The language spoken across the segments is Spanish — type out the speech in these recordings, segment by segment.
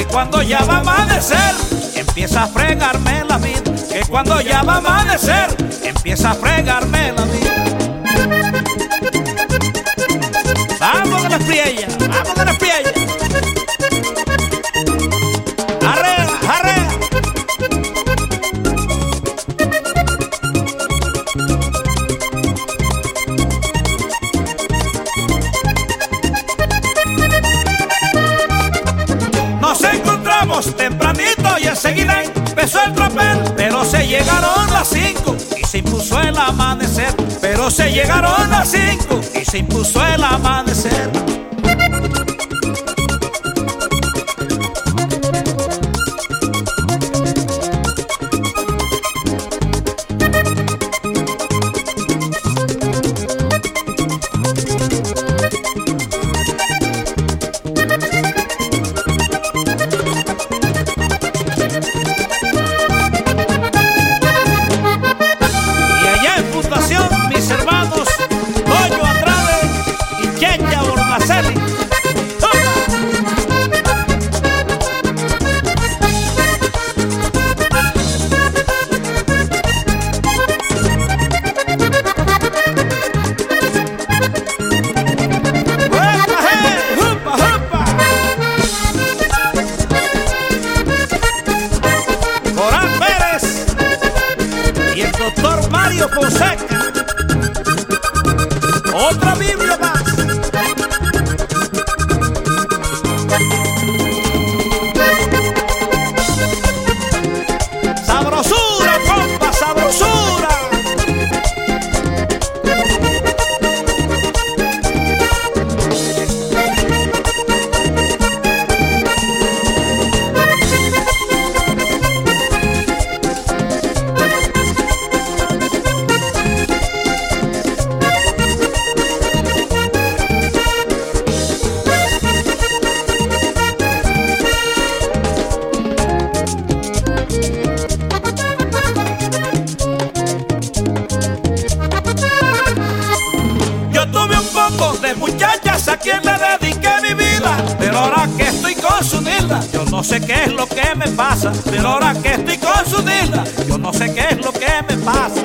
Que cuando ya va a amanecer, empieza a fregarme la vida. Que cuando ya va a amanecer, empieza a fregarme la vida. Tempranito y enseguida empezó el tropel, pero se llegaron las cinco y se impuso el amanecer, pero se llegaron las cinco y se impuso el amanecer. Doctor Mario Fonseca. Otra Biblia de muchachas a quien le dediqué mi vida, pero ahora que estoy con su nilda, yo no sé qué es lo que me pasa, pero ahora que estoy con su nilda, yo no sé qué es lo que me pasa.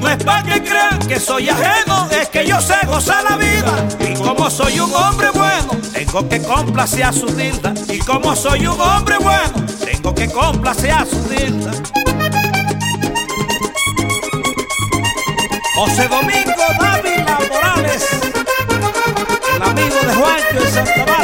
No es para que crean que soy ajeno, es que yo sé gozar la vida. Y como soy un hombre bueno, tengo que complacer a su nilda. Y como soy un hombre bueno, tengo que complacer a su nilda. José Domingo Dávila Morales, el